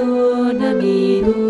Adonamiru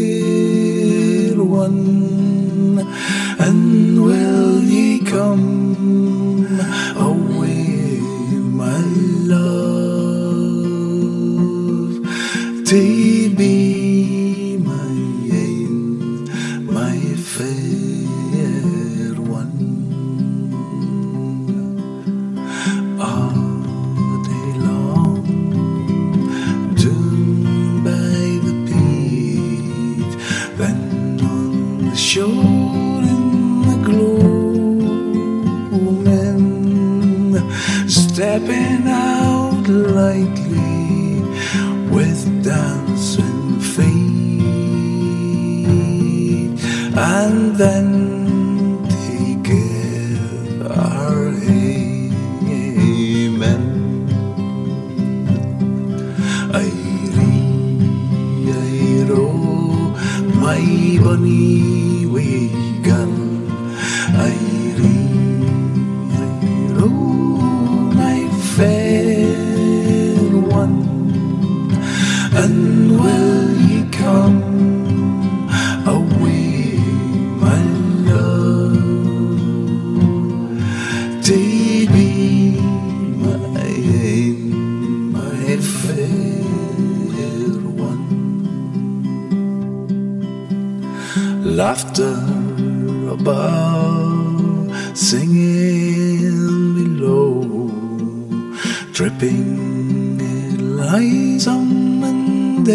Somanderi.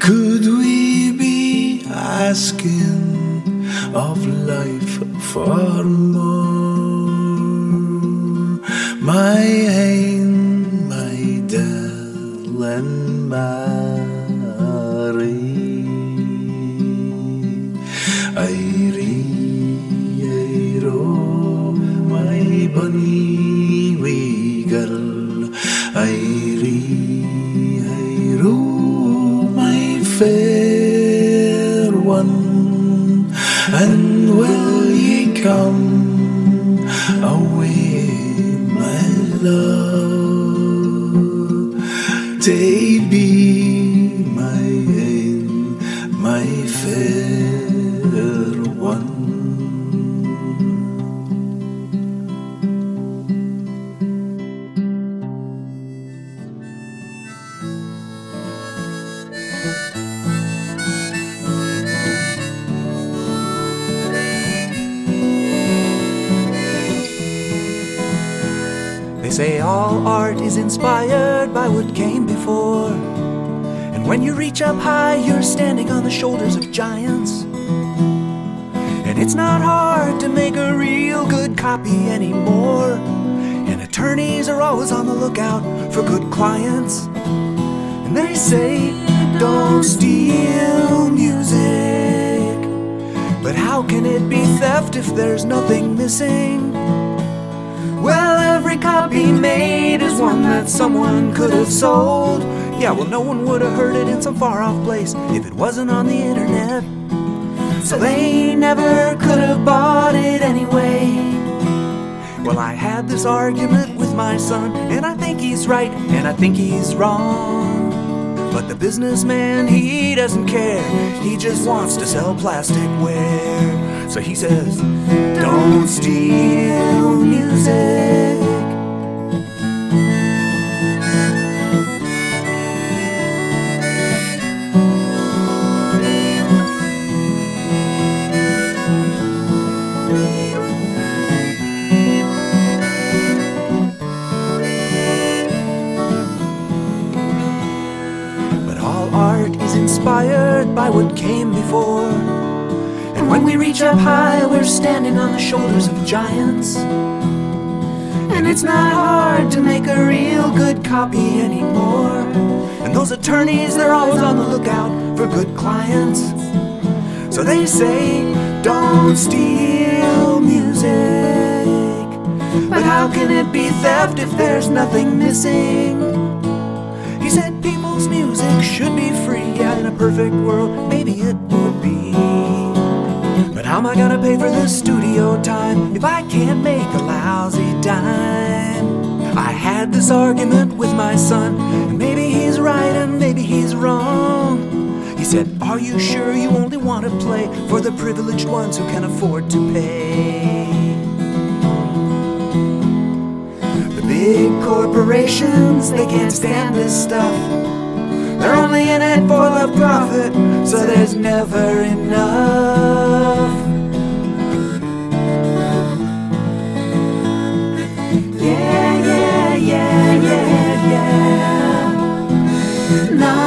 Could we be asking of life for more? My giants. And it's not hard to make a real good copy anymore. And attorneys are always on the lookout for good clients. And they say, don't steal music. But how can it be theft if there's nothing missing? Well, every copy made is one that someone could have sold. Yeah, well, no one would have heard it in some far off place if it wasn't on the internet. So they never could have bought it anyway. Well, I had this argument with my son, and I think he's right, and I think he's wrong. But the businessman, he doesn't care, he just wants to sell plasticware. So he says, Don't steal music. Up high, we're standing on the shoulders of giants. And it's not hard to make a real good copy anymore. And those attorneys, they're always on the lookout for good clients. So they say, don't steal music. But how can it be theft if there's nothing missing? He said people's music should be free. Yeah, in a perfect world, maybe it would how am I gonna pay for the studio time if I can't make a lousy dime? I had this argument with my son, maybe he's right and maybe he's wrong. He said, Are you sure you only want to play for the privileged ones who can afford to pay? The big corporations, they can't stand this stuff. They're only in it for the profit, so there's never enough. Yeah, yeah, yeah, yeah, yeah. No,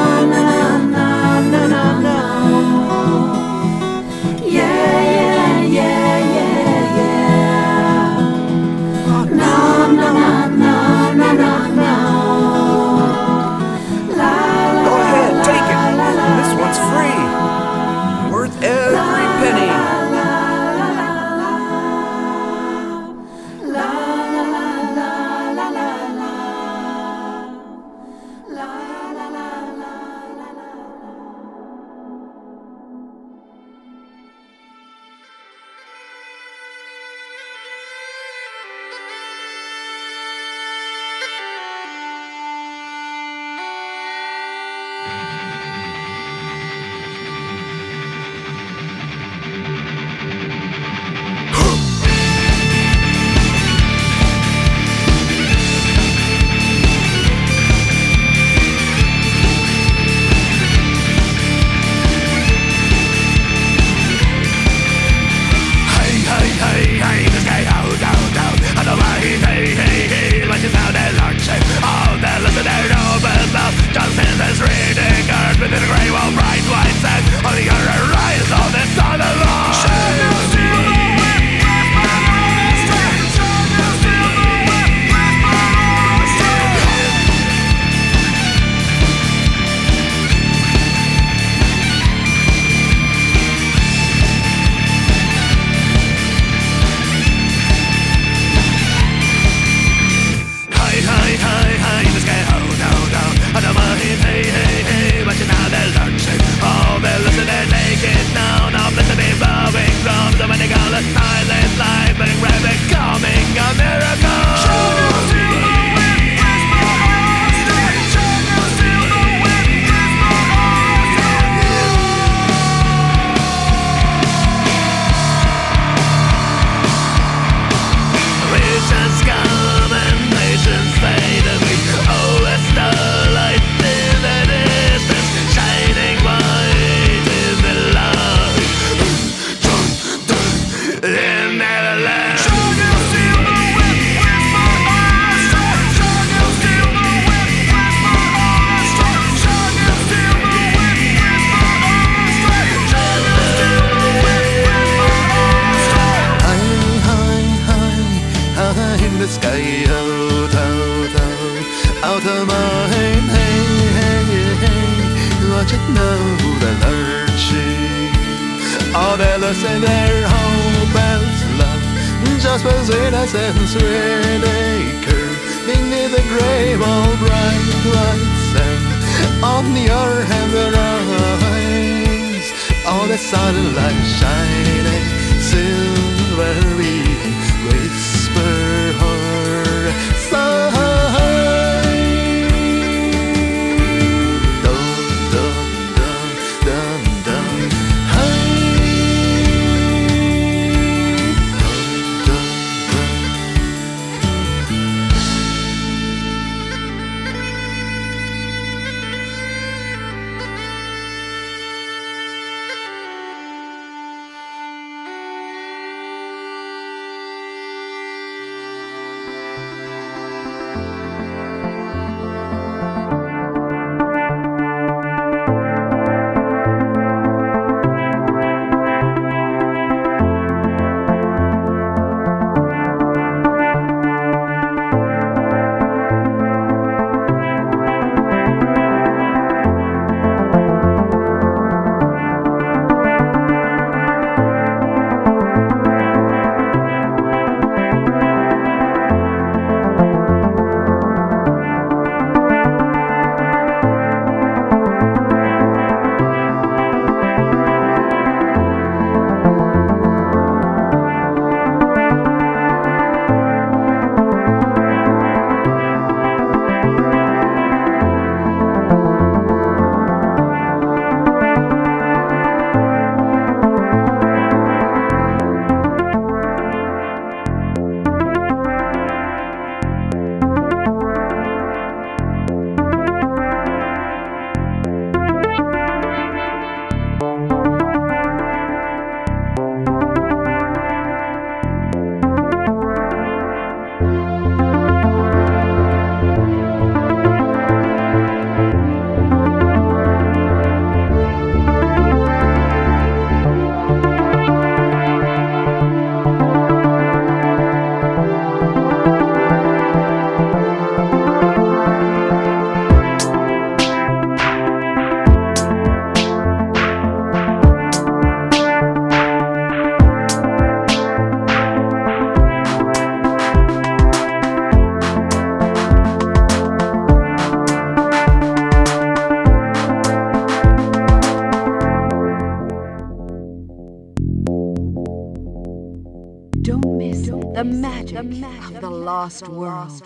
lost world.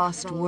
Of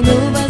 contre nos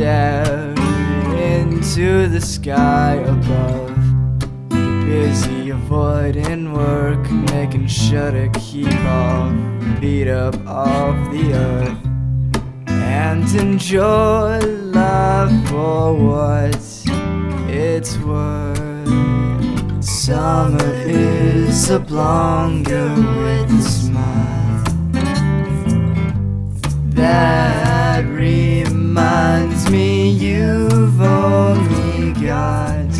stare into the sky above. Busy avoiding work, making sure to keep off, beat up off the earth and enjoy life for what it's worth. Summer is a longer with a smile that reminds me you've only got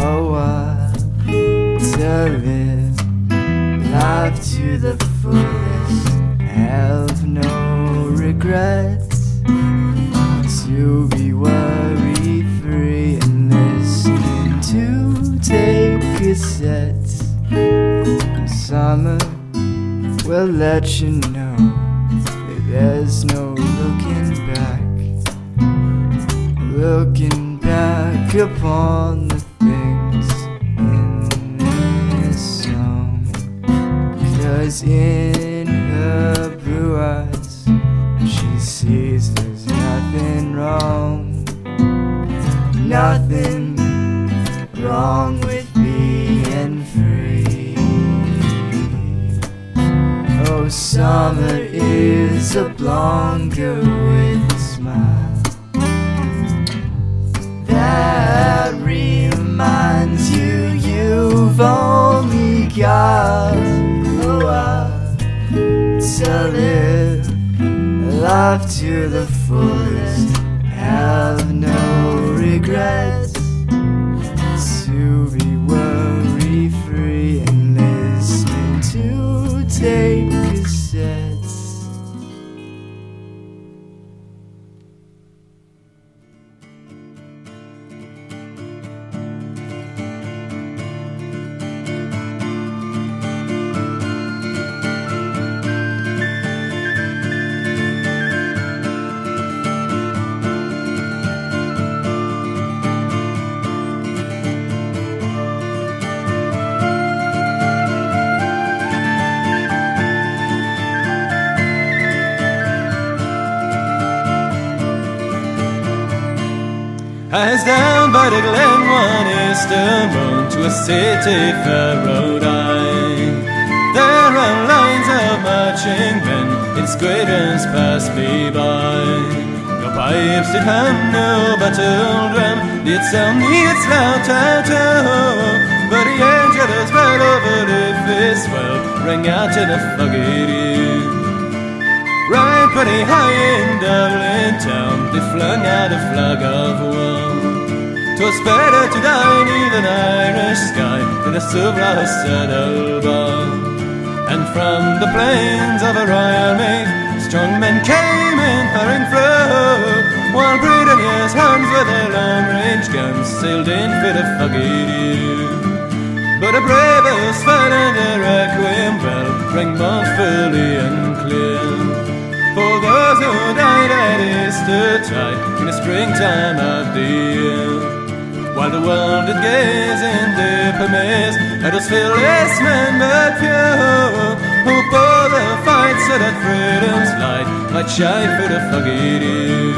a while to live life to the fullest. Have no regrets to be worry free and listening to tape cassettes. Summer will let you know that there's no looking back upon the things in this song. Cause in her blue eyes, she sees there's nothing wrong. Nothing wrong with being free. Oh, summer is a longer with only got a while to live life to the fullest. Have no regrets As down by the glen one eastern road to a city fair Rhode Island. There are lines of marching men in squadrons pass me by. No pipes did hum, no battle drum did sound its loud tattoo. But the angelus right over the Liffey swell rang out in a foggy. Right pretty high in Dublin town, they flung out a flag of war. 'Twas better to die neath an Irish sky than a Suvla or Sud-El-Bar. And from the plains of a royal Meath, strong men came in hurrying through, while Britannia's hands with their long-range guns sailed in for the foggy dew. But the bravest fell and the requiem bell rang mournfully and clear. For those who died at Easter tide in the springtime of the year. While the world did gaze in deep amaze at those fearless men but pure, who bore the fight so that freedom's light might shine through the foggy dew.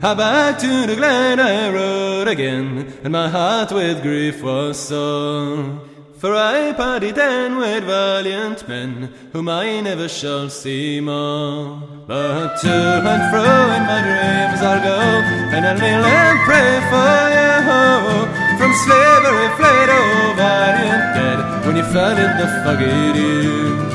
How back to the glen I rode again, and my heart with grief was sore. For I partied then with valiant men, whom I never shall see more. But to and fro in my dreams I'll go, and I'll kneel and pray for you. From slavery fled, oh valiant dead, when you fell in the foggy dew.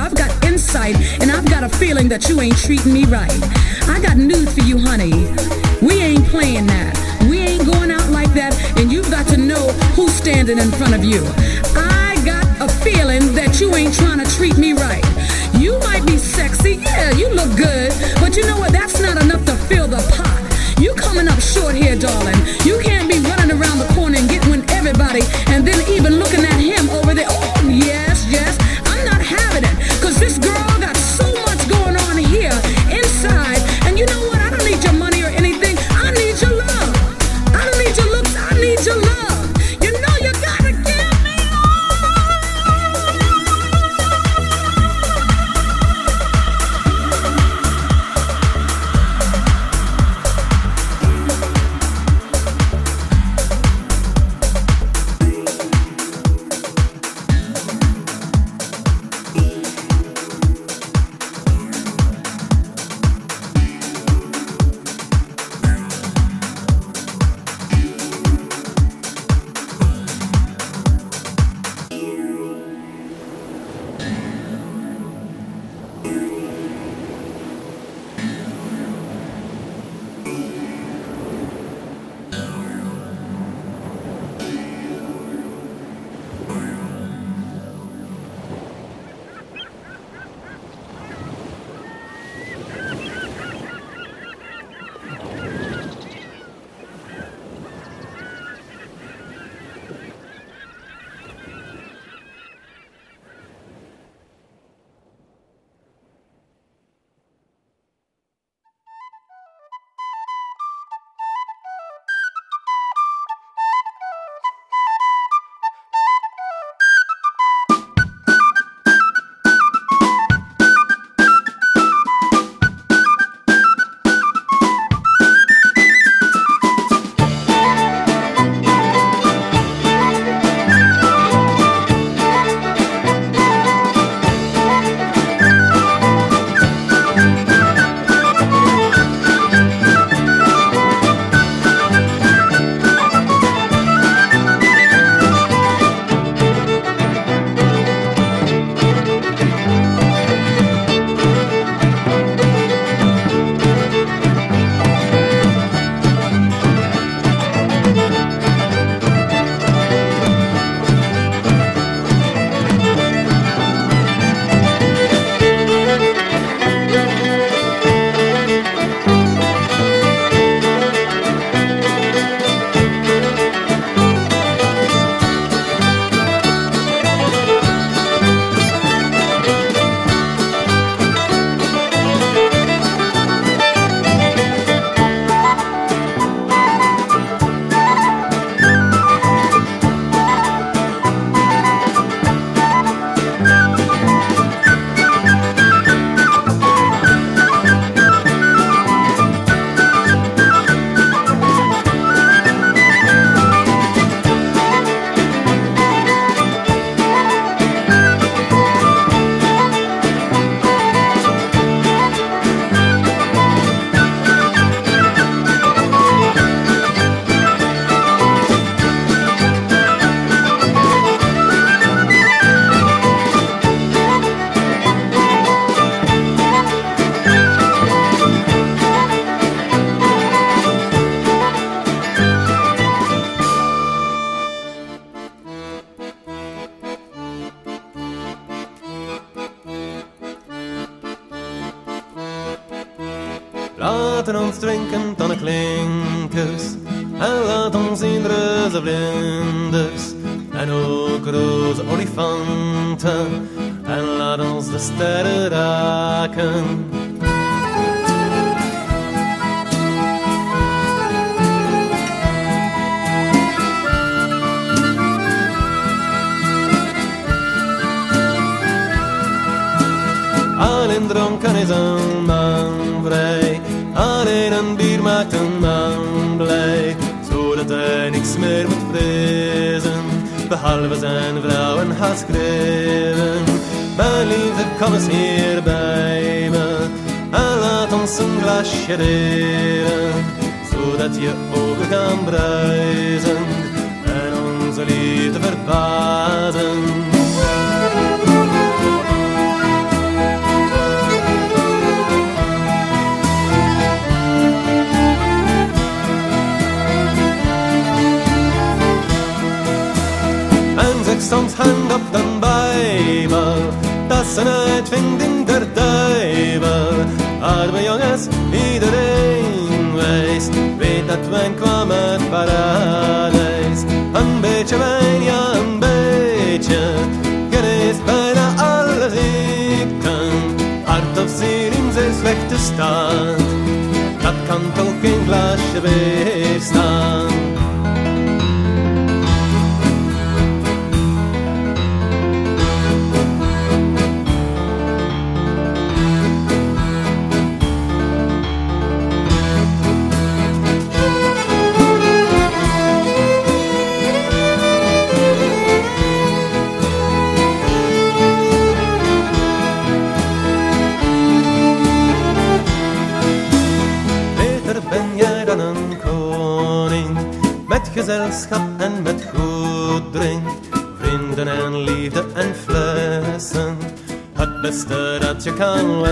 I've got insight, and I've got a feeling that you ain't treating me right. I got news for you, honey. We ain't playing that. We ain't going out like that, and you've got to know who's standing in front of you. I got a feeling that you ain't trying to treat me right. You might be sexy, yeah, you look good, but you know what? That's not enough to fill the pot. You coming up short here, darling.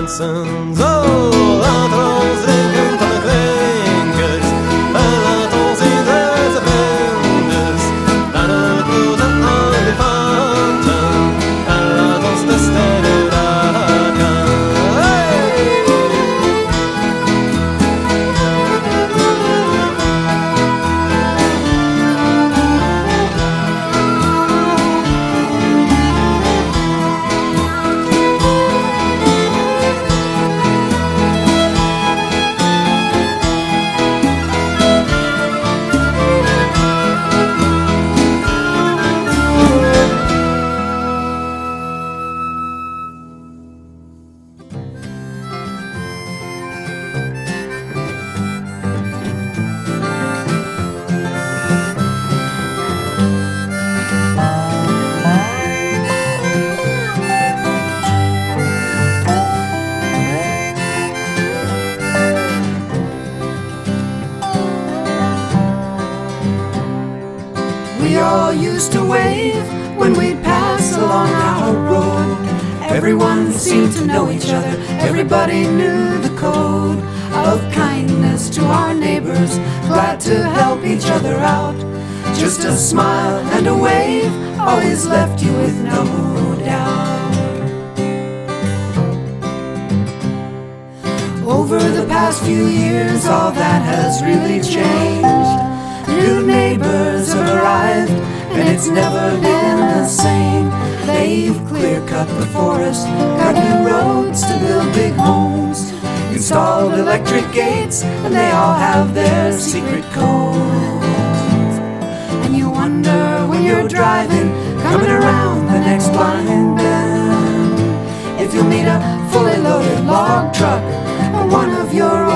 Kan glad to help each other out. Just a smile and a wave always left you with no doubt. Over the past few years, all that has really changed. New neighbors have arrived, and it's never been the same. They've clear cut the forest, cut new roads to build big homes, installed electric gates, and they all have their secret codes. And you wonder when you're driving, coming around the next blind bend, if you'll meet a fully loaded log truck or one of your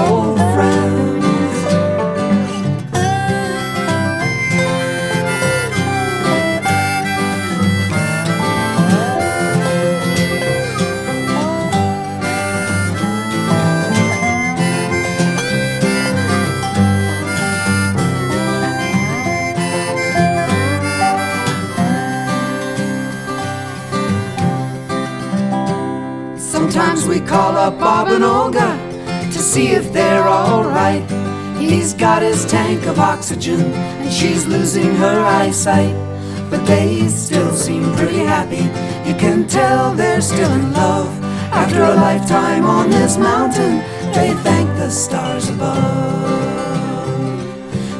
we call up Bob and Olga to see if they're alright. He's got his tank of oxygen and she's losing her eyesight. But they still seem pretty happy. You can tell they're still in love. After a lifetime on this mountain, they thank the stars above.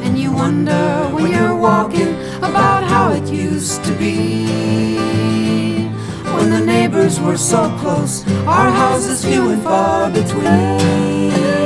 And you wonder when you're walking about how it used to be. Neighbors were so close, our houses few and far between.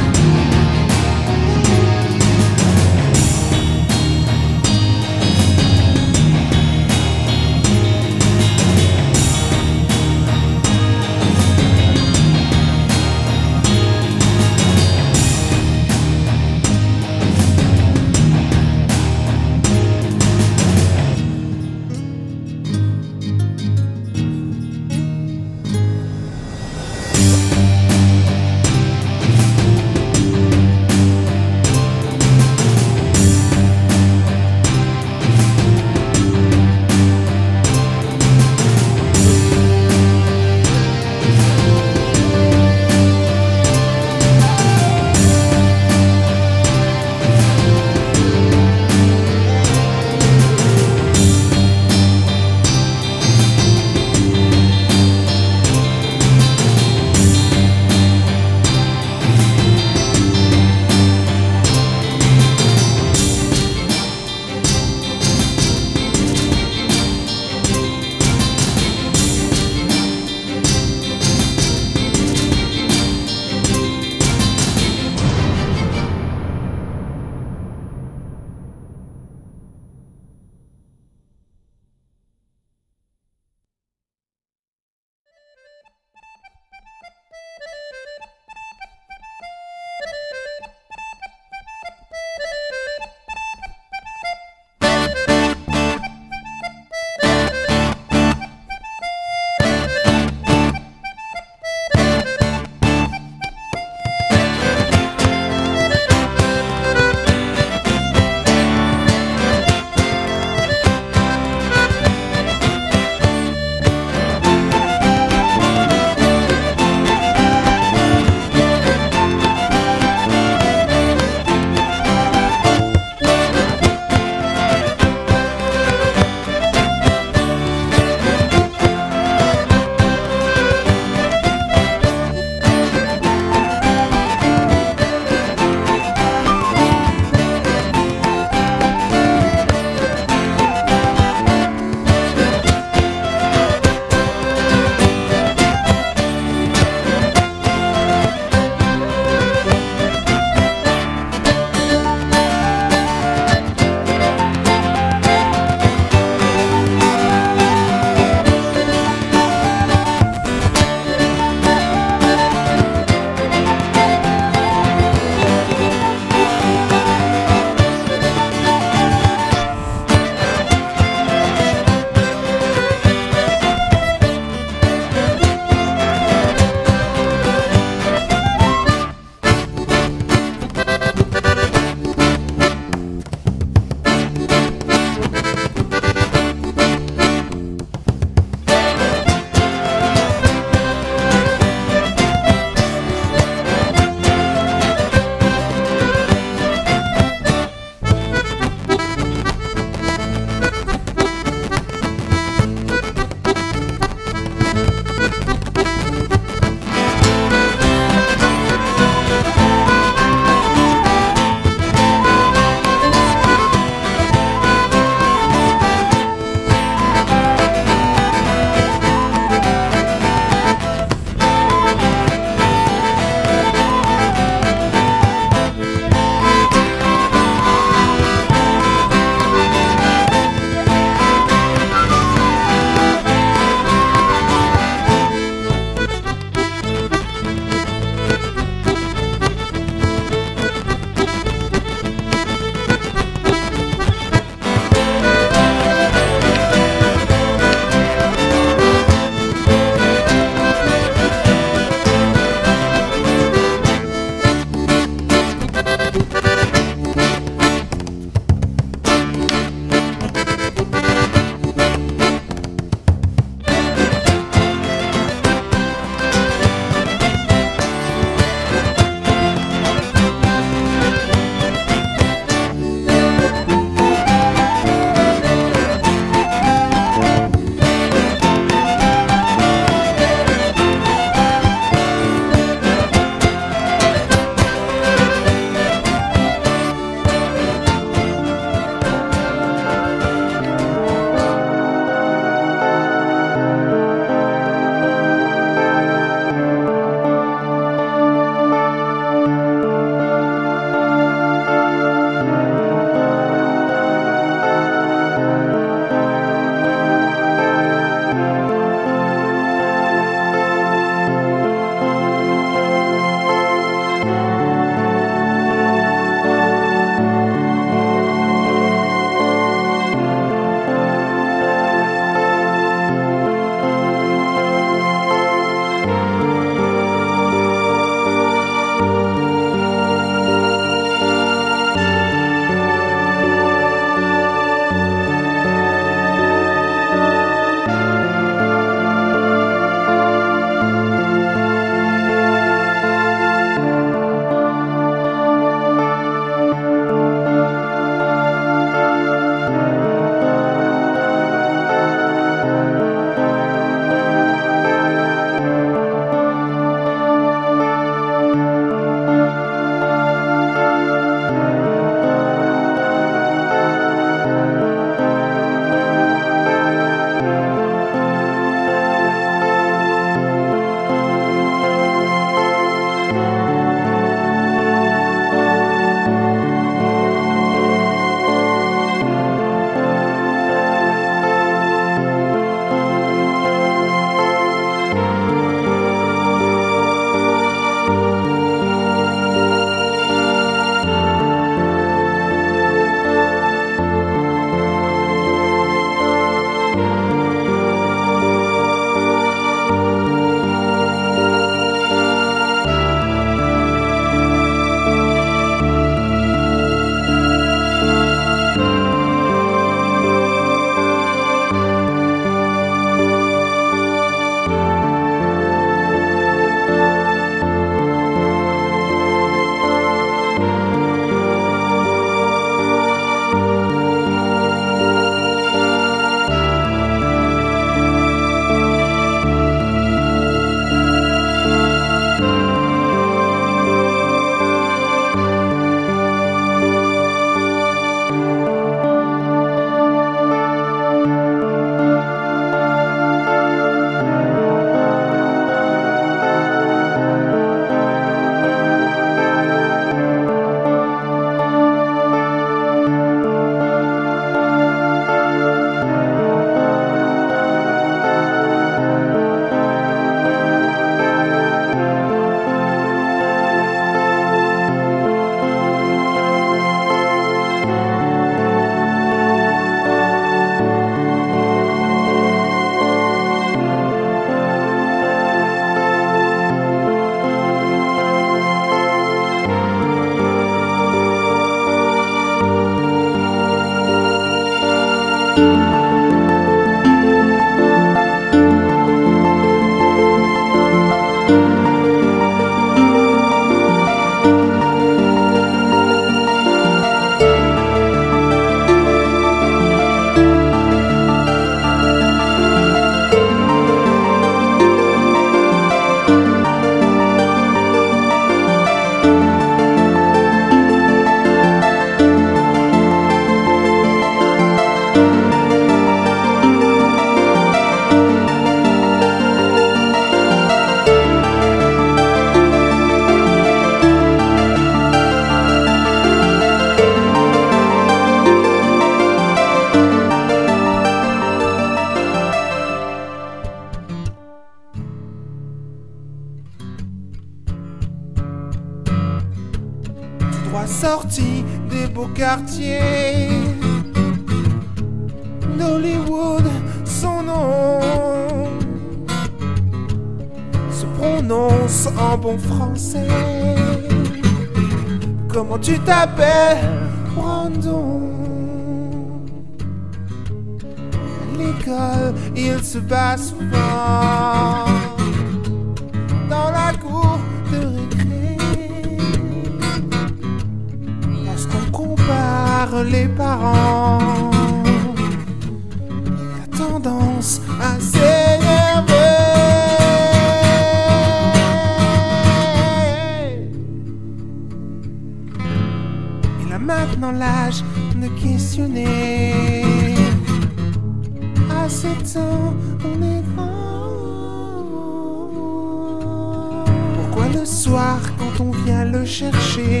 chercher.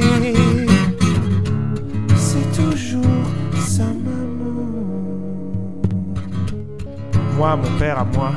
C'est toujours sa maman. Moi, mon père à moi.